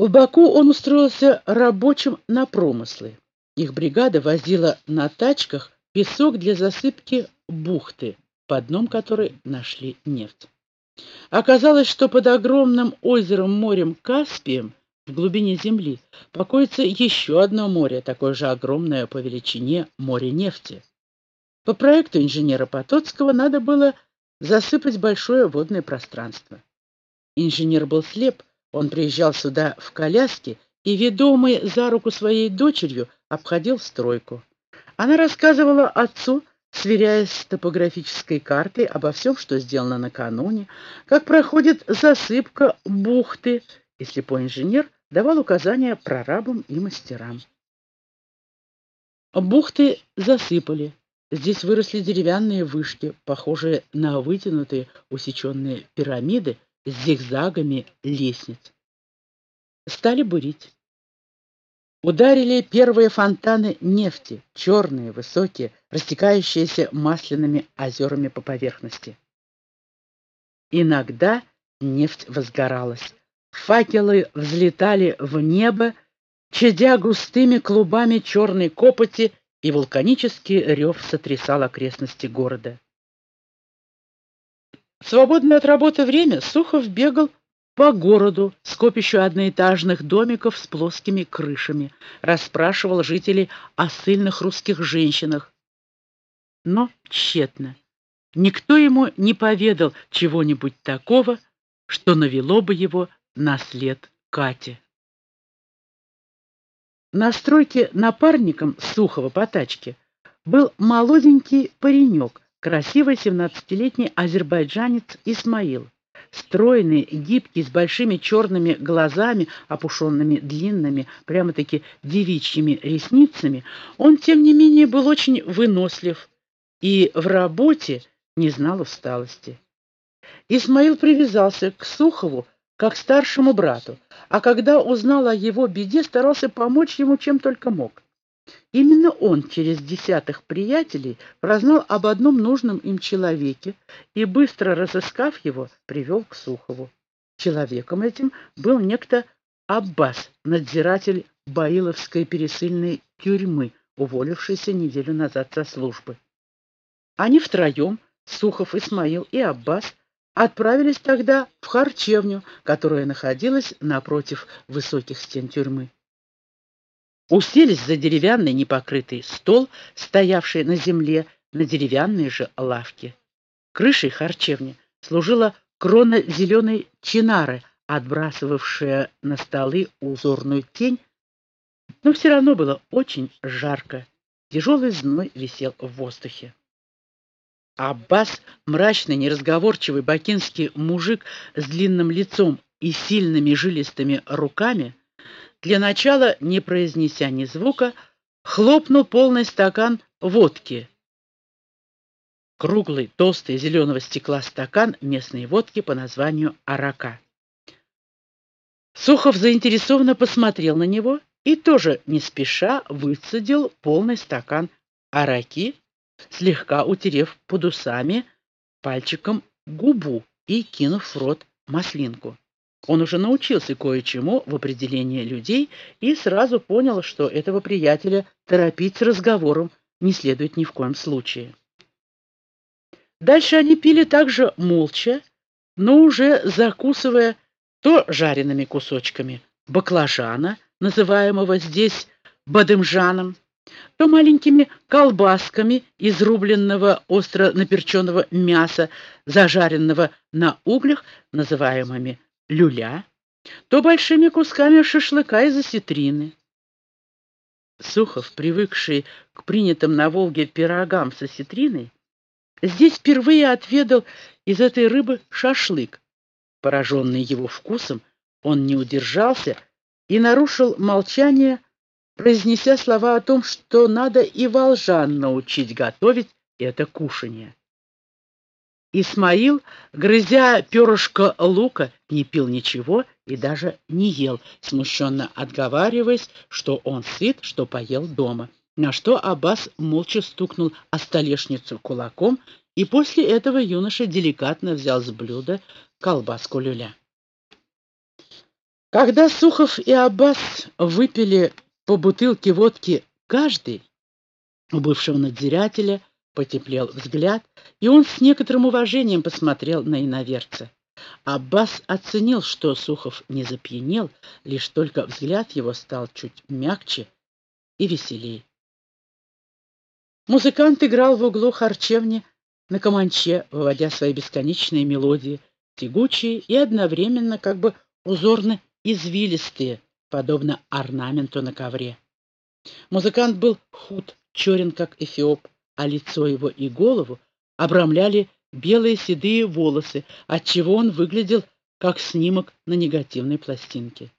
В Баку он устроился рабочим на промыслы. Их бригада возила на тачках песок для засыпки бухты, под дном которой нашли нефть. Оказалось, что под огромным озером морем Каспием в глубине земли покоится еще одно море, такое же огромное по величине море нефти. По проекту инженера Потоцкого надо было засыпать большое водное пространство. Инженер был слеп, он приезжал сюда в коляске и, ведомый за руку своей дочерью, обходил стройку. Она рассказывала отцу, сверяясь с топографической картой обо всем, что сделано накануне, как проходит засыпка бухты, и слепой инженер давал указания прорабам и мастерам. Бухты засыпали. Здесь выросли деревянные вышки, похожие на вытянутые усеченные пирамиды с зигзагами лестниц. Стали бурить. Ударили первые фонтаны нефти, черные, высокие, растекающиеся масляными озерами по поверхности. Иногда нефть возгоралась. Факелы взлетали в небо, чадя густыми клубами черной копоти, и вулканический рев сотрясал окрестности города. В свободное от работы время Сухов бегал по городу, скопищу одноэтажных домиков с плоскими крышами, расспрашивал жителей о сильных русских женщинах. Но тщетно. Никто ему не поведал чего-нибудь такого, что навело бы его на след Кати. На стройке напарником Сухова по тачке был молоденький паренек, красивый семнадцатилетний азербайджанец Исмаил. Стройный, гибкий, с большими черными глазами, опушенными длинными, прямо-таки девичьими ресницами, он, тем не менее, был очень вынослив и в работе не знал усталости. Исмаил привязался к Сухову как старшему брату, а когда узнал о его беде, старался помочь ему чем только мог. Именно он через десятых приятелей прознал об одном нужном им человеке и, быстро разыскав его, привел к Сухову. Человеком этим был некто Аббас, надзиратель Баиловской пересыльной тюрьмы, уволившийся неделю назад со службы. Они втроем, Сухов, Исмаил и Аббас, отправились тогда в харчевню, которая находилась напротив высоких стен тюрьмы. Уселись за деревянный непокрытый стол, стоявший на земле, на деревянной же лавке. Крышей харчевни служила крона зеленой чинары, отбрасывавшая на столы узорную тень, но все равно было очень жарко. Тяжелый зной висел в воздухе. Аббас, мрачный, неразговорчивый бакинский мужик с длинным лицом и сильными жилистыми руками, для начала, не произнеся ни звука, хлопнул полный стакан водки. Круглый, толстый, зеленого стекла стакан местной водки по названию «Арака». Сухов заинтересованно посмотрел на него и тоже не спеша выцедил полный стакан араки, слегка утерев под усами пальчиком губу и кинув в рот маслинку. Он уже научился кое-чему в определении людей и сразу понял, что этого приятеля торопить с разговором не следует ни в коем случае. Дальше они пили также молча, но уже закусывая то жареными кусочками баклажана, называемого здесь бадымжаном, то маленькими колбасками из рубленного остро наперченного мяса, зажаренного на углях, называемыми люля, то большими кусками шашлыка из осетрины. Сухов, привыкший к принятым на Волге пирогам с осетриной, здесь впервые отведал из этой рыбы шашлык. Пораженный его вкусом, он не удержался и нарушил молчание, произнеся слова о том, что надо и волжан научить готовить это кушанье. Исмаил, грызя перышко лука, не пил ничего и даже не ел, смущенно отговариваясь, что он сыт, что поел дома. На что Аббас молча стукнул о столешницу кулаком, и после этого юноша деликатно взял с блюда колбаску люля. Когда Сухов и Аббас выпили по бутылке водки каждый, у бывшего надзирателя потеплел взгляд, и он с некоторым уважением посмотрел на иноверца. Аббас оценил, что Сухов не запьянел, лишь только взгляд его стал чуть мягче и веселей. Музыкант играл в углу харчевни на каманче, выводя свои бесконечные мелодии, тягучие и одновременно как бы узорно извилистые, подобно орнаменту на ковре. Музыкант был худ, черен, как эфиоп, а лицо его и голову обрамляли белые седые волосы, отчего он выглядел как снимок на негативной пластинке.